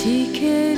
TK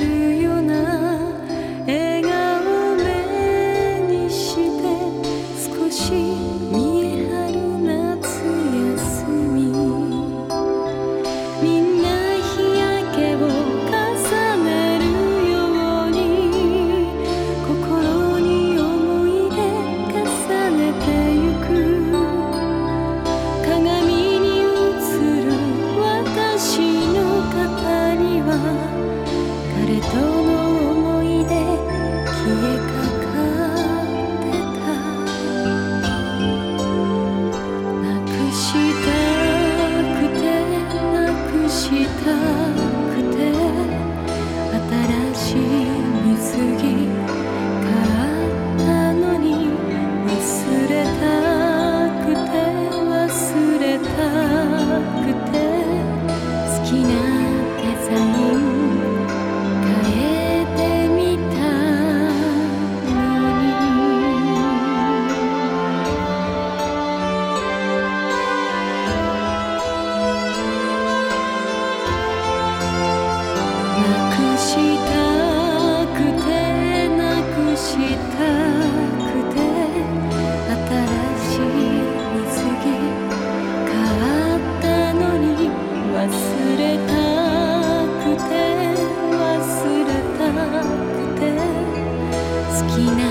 página